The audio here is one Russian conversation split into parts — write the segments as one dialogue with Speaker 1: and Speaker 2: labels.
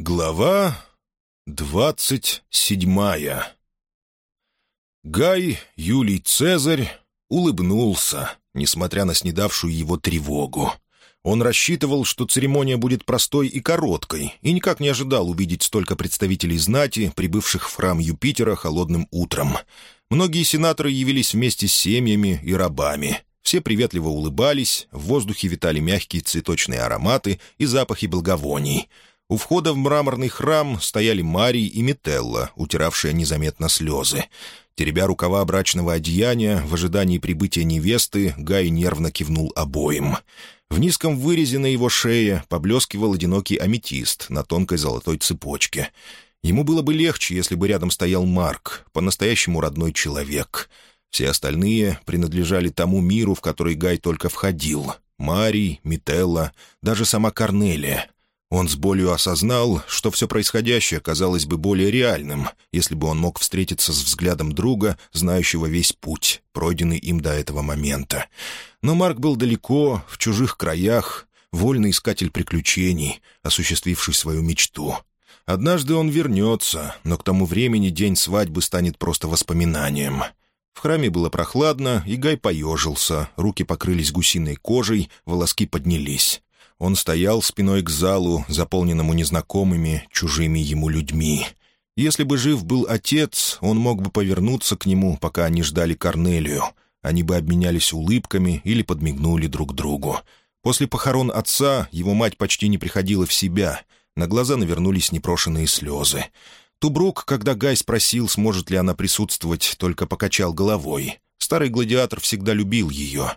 Speaker 1: Глава двадцать седьмая Гай Юлий Цезарь улыбнулся, несмотря на снедавшую его тревогу. Он рассчитывал, что церемония будет простой и короткой, и никак не ожидал увидеть столько представителей знати, прибывших в храм Юпитера холодным утром. Многие сенаторы явились вместе с семьями и рабами. Все приветливо улыбались, в воздухе витали мягкие цветочные ароматы и запахи благовоний — у входа в мраморный храм стояли Марий и Метелла, утиравшие незаметно слезы. Теребя рукава брачного одеяния, в ожидании прибытия невесты, Гай нервно кивнул обоим. В низком вырезе на его шее поблескивал одинокий аметист на тонкой золотой цепочке. Ему было бы легче, если бы рядом стоял Марк, по-настоящему родной человек. Все остальные принадлежали тому миру, в который Гай только входил. Марий, Метелла, даже сама Корнелия — он с болью осознал, что все происходящее казалось бы более реальным, если бы он мог встретиться с взглядом друга, знающего весь путь, пройденный им до этого момента. Но Марк был далеко, в чужих краях, вольный искатель приключений, осуществивший свою мечту. Однажды он вернется, но к тому времени день свадьбы станет просто воспоминанием. В храме было прохладно, и Гай поежился, руки покрылись гусиной кожей, волоски поднялись. Он стоял спиной к залу, заполненному незнакомыми, чужими ему людьми. Если бы жив был отец, он мог бы повернуться к нему, пока они ждали Корнелию. Они бы обменялись улыбками или подмигнули друг другу. После похорон отца его мать почти не приходила в себя. На глаза навернулись непрошенные слезы. Тубрук, когда Гай спросил, сможет ли она присутствовать, только покачал головой. Старый гладиатор всегда любил ее.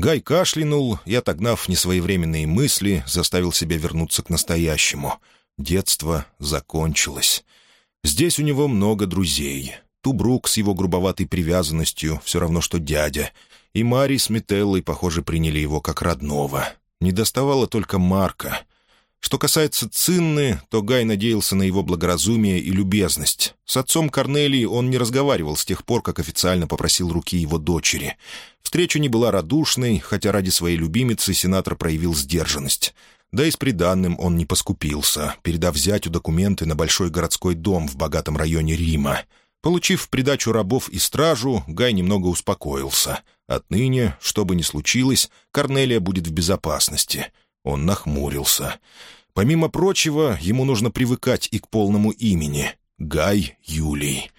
Speaker 1: Гай кашлянул и, отогнав несвоевременные мысли, заставил себя вернуться к настоящему. Детство закончилось. Здесь у него много друзей. Тубрук с его грубоватой привязанностью все равно, что дядя. И Мари с Метеллой, похоже, приняли его как родного. Не доставало только Марка. Что касается Цинны, то Гай надеялся на его благоразумие и любезность. С отцом Корнелии он не разговаривал с тех пор, как официально попросил руки его дочери. Встреча не была радушной, хотя ради своей любимицы сенатор проявил сдержанность. Да и с приданным он не поскупился, передав зятю документы на большой городской дом в богатом районе Рима. Получив в придачу рабов и стражу, Гай немного успокоился. Отныне, что бы ни случилось, Корнелия будет в безопасности — он нахмурился. Помимо прочего, ему нужно привыкать и к полному имени — Гай Юлий.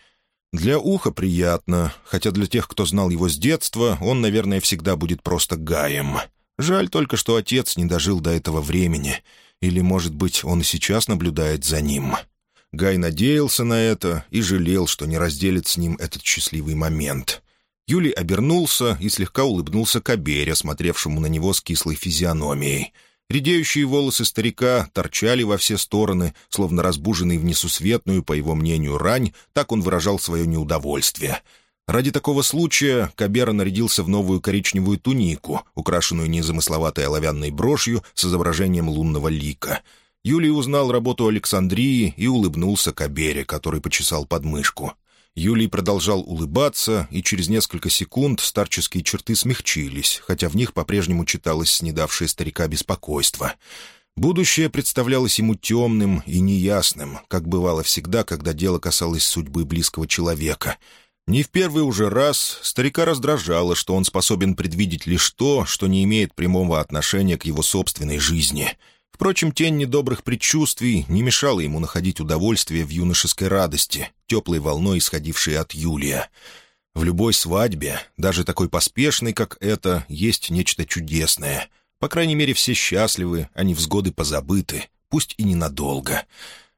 Speaker 1: Для уха приятно, хотя для тех, кто знал его с детства, он, наверное, всегда будет просто Гаем. Жаль только, что отец не дожил до этого времени. Или, может быть, он и сейчас наблюдает за ним. Гай надеялся на это и жалел, что не разделит с ним этот счастливый момент. Юлий обернулся и слегка улыбнулся Кабере, смотревшему на него с кислой физиономией — Редеющие волосы старика торчали во все стороны, словно разбуженный в несусветную, по его мнению, рань, так он выражал свое неудовольствие. Ради такого случая Кабера нарядился в новую коричневую тунику, украшенную незамысловатой оловянной брошью с изображением лунного лика. Юлий узнал работу Александрии и улыбнулся Кабере, который почесал подмышку. Юлий продолжал улыбаться, и через несколько секунд старческие черты смягчились, хотя в них по-прежнему читалось снедавшее старика беспокойство. Будущее представлялось ему темным и неясным, как бывало всегда, когда дело касалось судьбы близкого человека. Не в первый уже раз старика раздражало, что он способен предвидеть лишь то, что не имеет прямого отношения к его собственной жизни — Впрочем, тень недобрых предчувствий не мешала ему находить удовольствие в юношеской радости, теплой волной, исходившей от Юлия. В любой свадьбе, даже такой поспешной, как эта, есть нечто чудесное. По крайней мере, все счастливы, а невзгоды позабыты, пусть и ненадолго.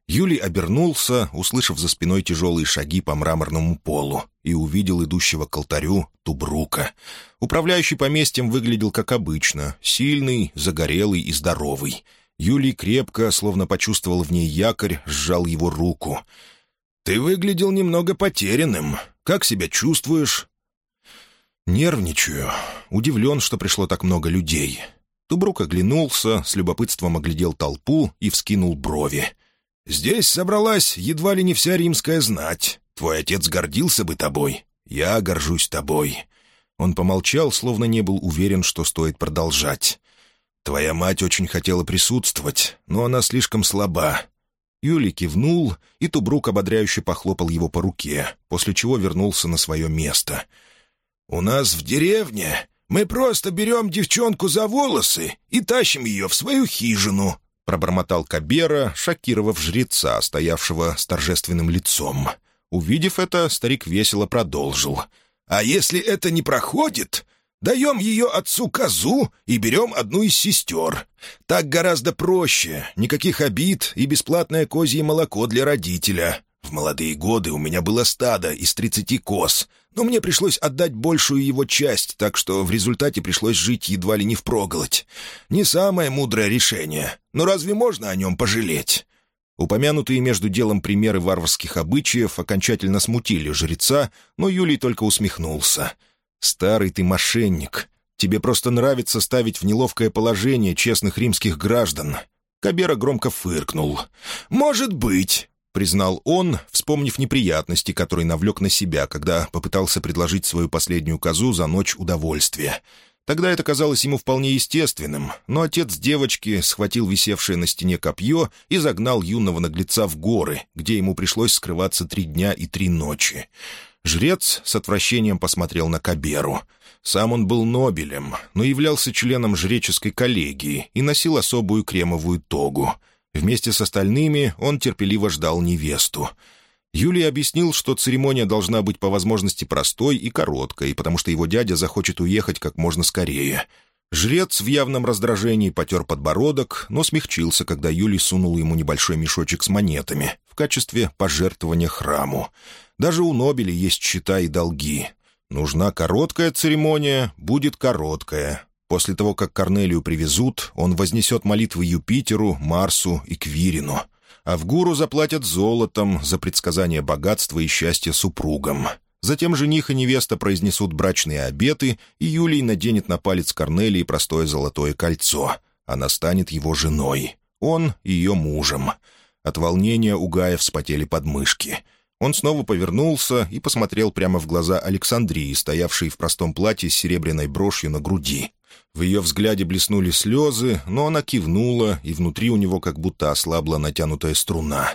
Speaker 1: Юлий обернулся, услышав за спиной тяжелые шаги по мраморному полу, и увидел идущего к алтарю Тубрука. Управляющий поместьем выглядел как обычно, сильный, загорелый и здоровый — Юлий крепко, словно почувствовал в ней якорь, сжал его руку. «Ты выглядел немного потерянным. Как себя чувствуешь?» «Нервничаю. Удивлен, что пришло так много людей». Тубрук оглянулся, с любопытством оглядел толпу и вскинул брови. «Здесь собралась едва ли не вся римская знать. Твой отец гордился бы тобой. Я горжусь тобой». Он помолчал, словно не был уверен, что стоит продолжать. Твоя мать очень хотела присутствовать, но она слишком слаба. Юлий кивнул, и Тубрук ободряюще похлопал его по руке, после чего вернулся на свое место. «У нас в деревне мы просто берем девчонку за волосы и тащим ее в свою хижину», — пробормотал Кабера, шокировав жреца, стоявшего с торжественным лицом. Увидев это, старик весело продолжил. «А если это не проходит, Даем ее отцу козу и берем одну из сестер. Так гораздо проще, никаких обид и бесплатное козье молоко для родителя. В молодые годы у меня было стадо из тридцати коз, но мне пришлось отдать большую его часть, так что в результате пришлось жить едва ли не впроголодь. Не самое мудрое решение, но разве можно о нем пожалеть?» Упомянутые между делом примеры варварских обычаев окончательно смутили жреца, но Юлий только усмехнулся — «Старый ты мошенник. Тебе просто нравится ставить в неловкое положение честных римских граждан». Кабера громко фыркнул. «Может быть», — признал он, вспомнив неприятности, которые навлек на себя, когда попытался предложить свою последнюю козу за ночь удовольствия. Тогда это казалось ему вполне естественным, но отец девочки схватил висевшее на стене копье и загнал юного наглеца в горы, где ему пришлось скрываться три дня и три ночи. Жрец с отвращением посмотрел на Каберу. Сам он был Нобелем, но являлся членом жреческой коллегии и носил особую кремовую тогу. Вместе с остальными он терпеливо ждал невесту. Юлий объяснил, что церемония должна быть по возможности простой и короткой, потому что его дядя захочет уехать как можно скорее. Жрец в явном раздражении потер подбородок, но смягчился, когда Юлий сунул ему небольшой мешочек с монетами в качестве пожертвования храму. Даже у Нобеля есть счета и долги. Нужна короткая церемония, будет короткая. После того, как Корнелию привезут, он вознесет молитвы Юпитеру, Марсу и Квирину. А в гуру заплатят золотом за предсказание богатства и счастья супругам. Затем жених и невеста произнесут брачные обеты, и Юлий наденет на палец Корнелии простое золотое кольцо. Она станет его женой. Он — ее мужем. От волнения у Гая вспотели подмышки. Он снова повернулся и посмотрел прямо в глаза Александрии, стоявшей в простом платье с серебряной брошью на груди. В ее взгляде блеснули слезы, но она кивнула, и внутри у него как будто ослабла натянутая струна.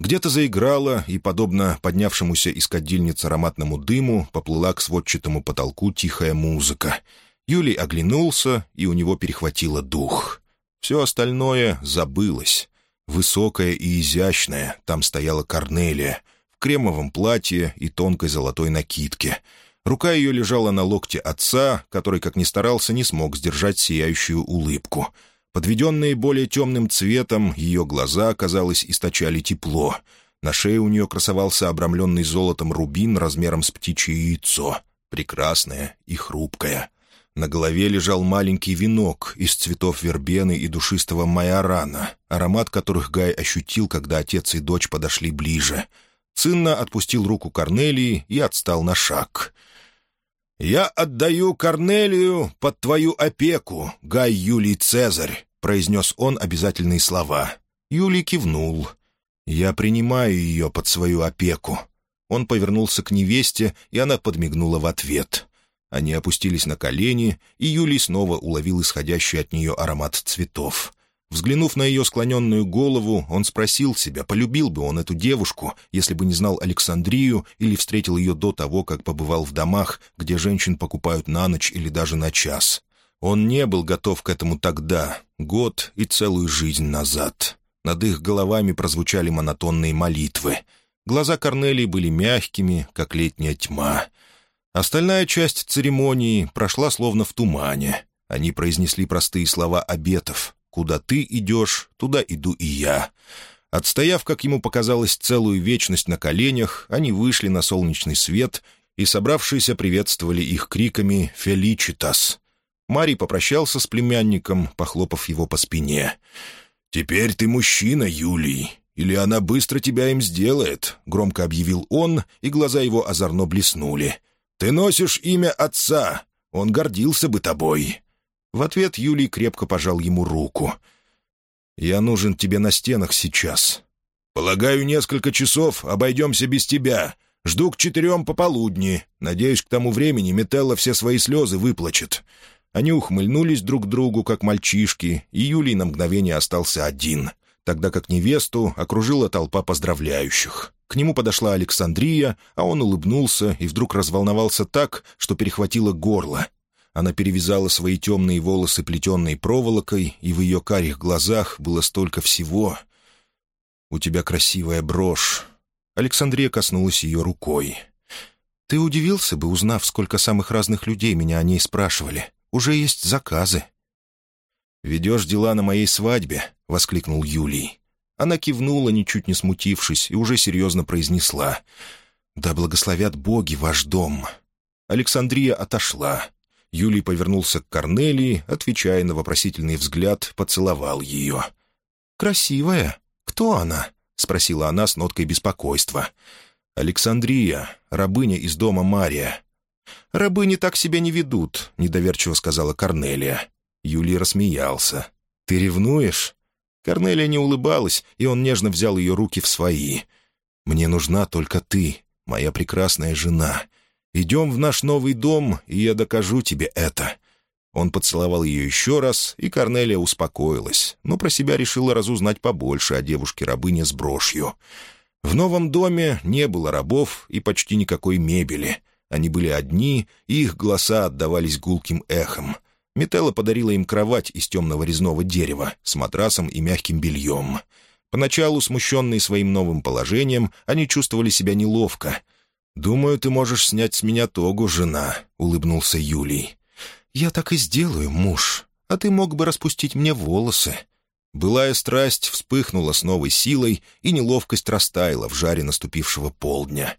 Speaker 1: Где-то заиграла, и, подобно поднявшемуся из кадильниц ароматному дыму, поплыла к сводчатому потолку тихая музыка. Юлий оглянулся, и у него перехватило дух. Все остальное забылось. Высокая и изящная, там стояла Корнелия, кремовом платье и тонкой золотой накидке. Рука ее лежала на локте отца, который, как ни старался, не смог сдержать сияющую улыбку — Подведенные более темным цветом, ее глаза, казалось, источали тепло. На шее у нее красовался обрамленный золотом рубин размером с птичье яйцо, прекрасное и хрупкое. На голове лежал маленький венок из цветов вербены и душистого майорана, аромат которых Гай ощутил, когда отец и дочь подошли ближе. Цинна отпустил руку Корнелии и отстал на шаг. «Я отдаю Корнелию под твою опеку, Гай Юлий Цезарь», — произнес он обязательные слова. Юлий кивнул. «Я принимаю ее под свою опеку». Он повернулся к невесте, и она подмигнула в ответ. Они опустились на колени, и Юлий снова уловил исходящий от нее аромат цветов. Взглянув на ее склоненную голову, он спросил себя, полюбил бы он эту девушку, если бы не знал Александрию или встретил ее до того, как побывал в домах, где женщин покупают на ночь или даже на час. Он не был готов к этому тогда, год и целую жизнь назад. Над их головами прозвучали монотонные молитвы. Глаза Корнелии были мягкими, как летняя тьма. Остальная часть церемонии прошла словно в тумане. Они произнесли простые слова обетов. «Куда ты идешь, туда иду и я». Отстояв, как ему показалось, целую вечность на коленях, они вышли на солнечный свет, и собравшиеся приветствовали их криками «Феличитас!». Марий попрощался с племянником, похлопав его по спине. «Теперь ты мужчина, Юлий, или она быстро тебя им сделает», — громко объявил он, и глаза его озорно блеснули. «Ты носишь имя отца, он гордился бы тобой». В ответ Юлий крепко пожал ему руку. «Я нужен тебе на стенах сейчас. Полагаю, несколько часов обойдемся без тебя. Жду к четырем пополудни. Надеюсь, к тому времени Метелла все свои слезы выплачет. Они ухмыльнулись друг другу, как мальчишки, и Юлий на мгновение остался один. тогда как невесту окружила толпа поздравляющих. К нему подошла Александрия, а он улыбнулся и вдруг разволновался так, что перехватило горло. Она перевязала свои темные волосы плетенной проволокой, и в ее карих глазах было столько всего. «У тебя красивая брошь». Александрия коснулась ее рукой. «Ты удивился бы, узнав, сколько самых разных людей меня о ней спрашивали. Уже есть заказы». «Ведешь дела на моей свадьбе?» — воскликнул Юлий. Она кивнула, ничуть не смутившись, и уже серьезно произнесла. «Да благословят боги ваш дом». Александрия отошла. Юлий повернулся к Корнелии, отвечая на вопросительный взгляд, поцеловал ее. «Красивая? Кто она?» — спросила она с ноткой беспокойства. «Александрия, рабыня из дома Мария». «Рабыни так себя не ведут», — недоверчиво сказала Корнелия. Юлий рассмеялся. «Ты ревнуешь?» Корнелия не улыбалась, и он нежно взял ее руки в свои. «Мне нужна только ты, моя прекрасная жена. Идем в наш новый дом, и я докажу тебе это». Он поцеловал ее еще раз, и Корнелия успокоилась, но про себя решила разузнать побольше о девушке-рабыне с брошью. В новом доме не было рабов и почти никакой мебели. Они были одни, и их голоса отдавались гулким эхом. Метелла подарила им кровать из темного резного дерева с матрасом и мягким бельем. Поначалу, смущенные своим новым положением, они чувствовали себя неловко — «Думаю, ты можешь снять с меня тогу, жена», — улыбнулся Юлий. «Я так и сделаю, муж. А ты мог бы распустить мне волосы». Былая страсть вспыхнула с новой силой, и неловкость растаяла в жаре наступившего полдня.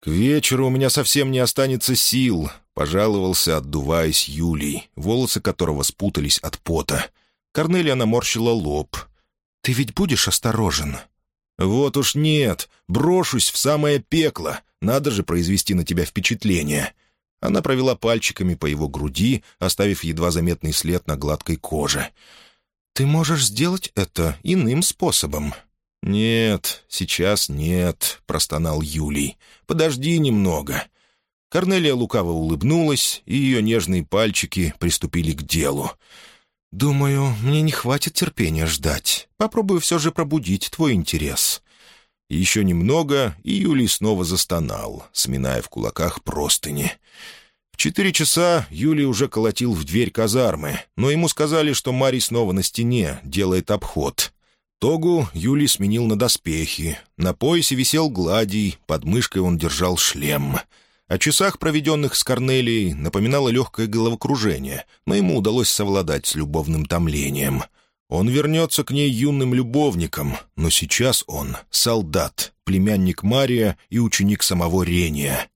Speaker 1: «К вечеру у меня совсем не останется сил», — пожаловался, отдуваясь Юлий, волосы которого спутались от пота. Корнелия наморщила лоб. «Ты ведь будешь осторожен?» «Вот уж нет, брошусь в самое пекло. Надо же произвести на тебя впечатление». Она провела пальчиками по его груди, оставив едва заметный след на гладкой коже. «Ты можешь сделать это иным способом». «Нет, сейчас нет», — простонал Юлий. «Подожди немного». Корнелия лукаво улыбнулась, и ее нежные пальчики приступили к делу. «Думаю, мне не хватит терпения ждать. Попробую все же пробудить твой интерес». Еще немного, и Юлий снова застонал, сминая в кулаках простыни. В четыре часа Юлий уже колотил в дверь казармы, но ему сказали, что Марий снова на стене, делает обход. Тогу Юлий сменил на доспехи. На поясе висел гладий, под мышкой он держал шлем — о часах, проведенных с Корнелией, напоминало легкое головокружение, но ему удалось совладать с любовным томлением. Он вернется к ней юным любовником, но сейчас он — солдат, племянник Мария и ученик самого Рения.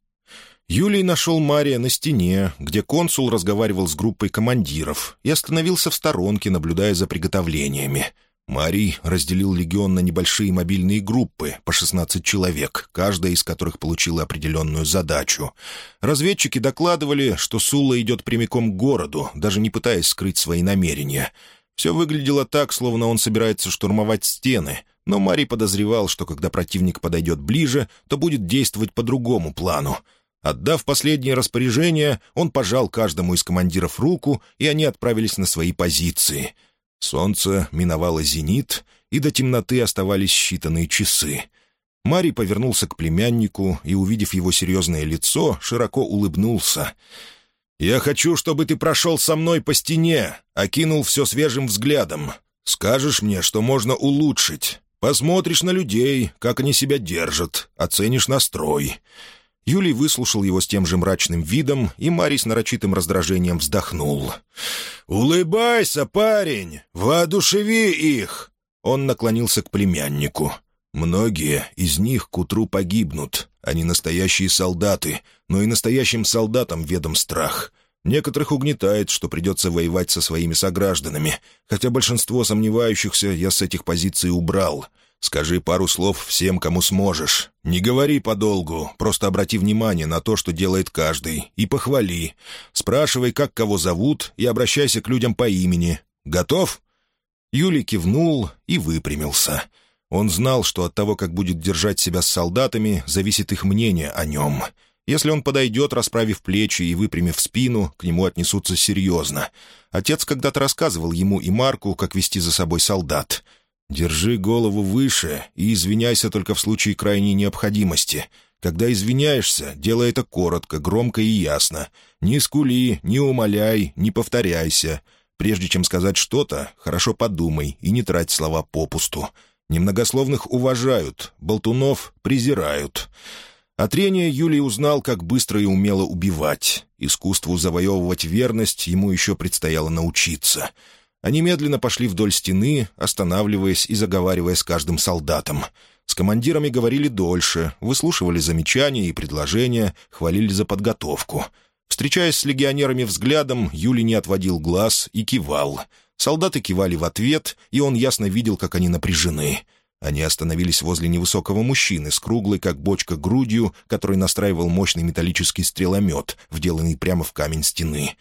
Speaker 1: Юлий нашел Мария на стене, где консул разговаривал с группой командиров и остановился в сторонке, наблюдая за приготовлениями — Марий разделил легион на небольшие мобильные группы, по 16 человек, каждая из которых получила определенную задачу. Разведчики докладывали, что Сула идет прямиком к городу, даже не пытаясь скрыть свои намерения. Все выглядело так, словно он собирается штурмовать стены, но Марий подозревал, что когда противник подойдет ближе, то будет действовать по другому плану. Отдав последнее распоряжение, он пожал каждому из командиров руку, и они отправились на свои позиции — Солнце миновало зенит, и до темноты оставались считанные часы. Марий повернулся к племяннику и, увидев его серьезное лицо, широко улыбнулся. «Я хочу, чтобы ты прошел со мной по стене, окинул все свежим взглядом. Скажешь мне, что можно улучшить. Посмотришь на людей, как они себя держат, оценишь настрой. Юлий выслушал его с тем же мрачным видом, и Марий с нарочитым раздражением вздохнул. «Улыбайся, парень! Воодушеви их!» Он наклонился к племяннику. «Многие из них к утру погибнут. Они настоящие солдаты, но и настоящим солдатам ведом страх. Некоторых угнетает, что придется воевать со своими согражданами, хотя большинство сомневающихся я с этих позиций убрал». Скажи пару слов всем, кому сможешь. Не говори подолгу, просто обрати внимание на то, что делает каждый, и похвали. Спрашивай, как кого зовут, и обращайся к людям по имени. Готов?» Юлий кивнул и выпрямился. Он знал, что от того, как будет держать себя с солдатами, зависит их мнение о нем. Если он подойдет, расправив плечи и выпрямив спину, к нему отнесутся серьезно. Отец когда-то рассказывал ему и Марку, как вести за собой солдат — Держи голову выше и извиняйся только в случае крайней необходимости. Когда извиняешься, делай это коротко, громко и ясно. Не скули, не умоляй, не повторяйся. Прежде чем сказать что-то, хорошо подумай и не трать слова попусту. Немногословных уважают, болтунов презирают. От трения Юлий узнал, как быстро и умело убивать. Искусству завоевывать верность ему еще предстояло научиться. Они медленно пошли вдоль стены, останавливаясь и заговаривая с каждым солдатом. С командирами говорили дольше, выслушивали замечания и предложения, хвалили за подготовку. Встречаясь с легионерами взглядом, Юлий не отводил глаз и кивал. Солдаты кивали в ответ, и он ясно видел, как они напряжены — они остановились возле невысокого мужчины с круглой, как бочка, грудью, который настраивал мощный металлический стреломет, вделанный прямо в камень стены.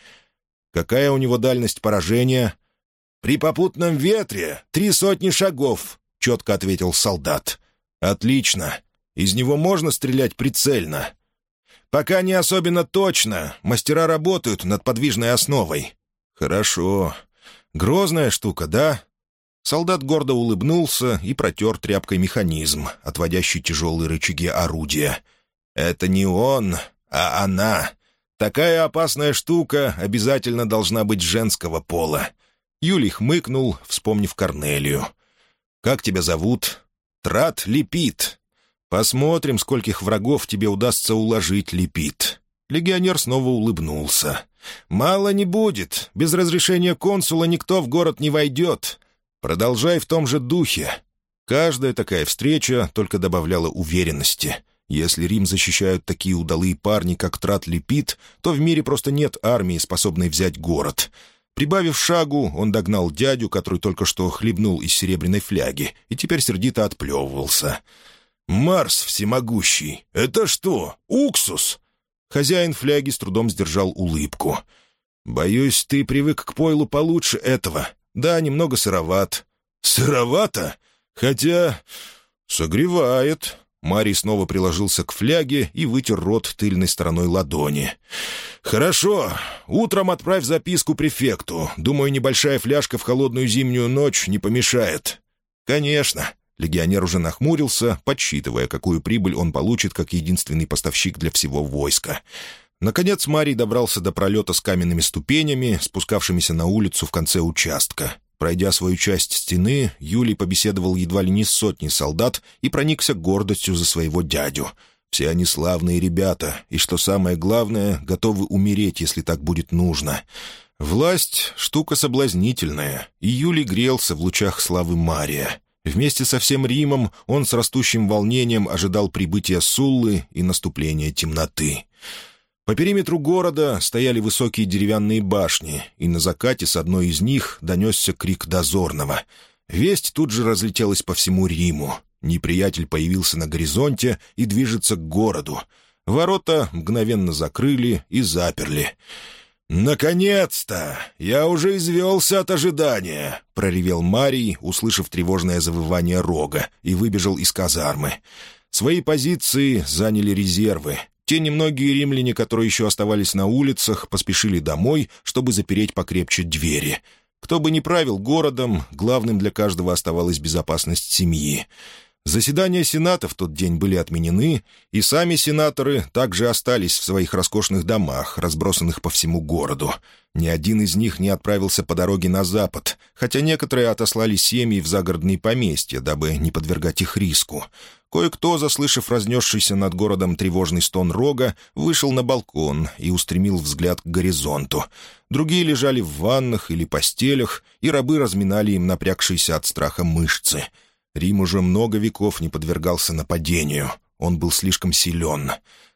Speaker 1: «Какая у него дальность поражения?» «При попутном ветре три сотни шагов», — четко ответил солдат. «Отлично. Из него можно стрелять прицельно?» «Пока не особенно точно. Мастера работают над подвижной основой». «Хорошо. Грозная штука, да?» Солдат гордо улыбнулся и протер тряпкой механизм, отводящий тяжелые рычаги орудия. «Это не он, а она. Такая опасная штука обязательно должна быть женского пола». Юлий хмыкнул, вспомнив Корнелию. «Как тебя зовут?» «Трат Лепит. Посмотрим, скольких врагов тебе удастся уложить, Лепит». Легионер снова улыбнулся. «Мало не будет. Без разрешения консула никто в город не войдет. Продолжай в том же духе. Каждая такая встреча только добавляла уверенности. Если Рим защищают такие удалые парни, как Трат Лепит, то в мире просто нет армии, способной взять город. Прибавив шагу, он догнал дядю, который только что хлебнул из серебряной фляги, и теперь сердито отплевывался. «Марс всемогущий! Это что, уксус?» Хозяин фляги с трудом сдержал улыбку. «Боюсь, ты привык к пойлу получше этого. Да, немного сыроват. Сыровато? Хотя... согревает. Марий снова приложился к фляге и вытер рот тыльной стороной ладони. «Хорошо. Утром отправь записку префекту. Думаю, небольшая фляжка в холодную зимнюю ночь не помешает». «Конечно». Легионер уже нахмурился, подсчитывая, какую прибыль он получит как единственный поставщик для всего войска. Наконец Марий добрался до пролета с каменными ступенями, спускавшимися на улицу в конце участка. Пройдя свою часть стены, Юлий побеседовал едва ли не с сотней солдат и проникся гордостью за своего дядю. Все они славные ребята, и, что самое главное, готовы умереть, если так будет нужно. Власть — штука соблазнительная, и Юлий грелся в лучах славы Мария. Вместе со всем Римом он с растущим волнением ожидал прибытия Суллы и наступления темноты. По периметру города стояли высокие деревянные башни, и на закате с одной из них донесся крик дозорного. Весть тут же разлетелась по всему Риму. Неприятель появился на горизонте и движется к городу. Ворота мгновенно закрыли и заперли. «Наконец-то! Я уже извелся от ожидания!» — проревел Марий, услышав тревожное завывание рога, и выбежал из казармы. Свои позиции заняли резервы. Те немногие римляне, которые еще оставались на улицах, поспешили домой, чтобы запереть покрепче двери. Кто бы ни правил городом, главным для каждого оставалась безопасность семьи. Заседания Сената в тот день были отменены, и сами сенаторы также остались в своих роскошных домах, разбросанных по всему городу. Ни один из них не отправился по дороге на запад, хотя некоторые отослали семьи в загородные поместья, дабы не подвергать их риску. Кое-кто, заслышав разнесшийся над городом тревожный стон рога, вышел на балкон и устремил взгляд к горизонту. Другие лежали в ваннах или постелях, и рабы разминали им напрягшиеся от страха мышцы — Рим уже много веков не подвергался нападению. Он был слишком силен.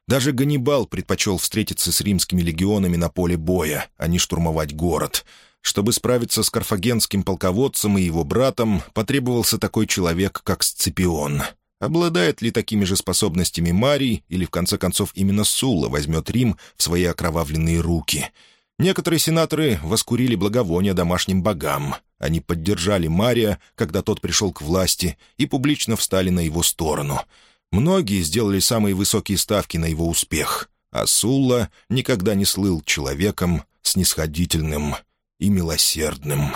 Speaker 1: Даже Ганнибал предпочел встретиться с римскими легионами на поле боя, а не штурмовать город. Чтобы справиться с карфагенским полководцем и его братом, потребовался такой человек, как Сципион. Обладает ли такими же способностями Марий, или в конце концов именно Сула возьмет Рим в свои окровавленные руки — Некоторые сенаторы воскурили благовония домашним богам. Они поддержали Мария, когда тот пришел к власти, и публично встали на его сторону. Многие сделали самые высокие ставки на его успех, а Сулла никогда не слыл человеком снисходительным и милосердным.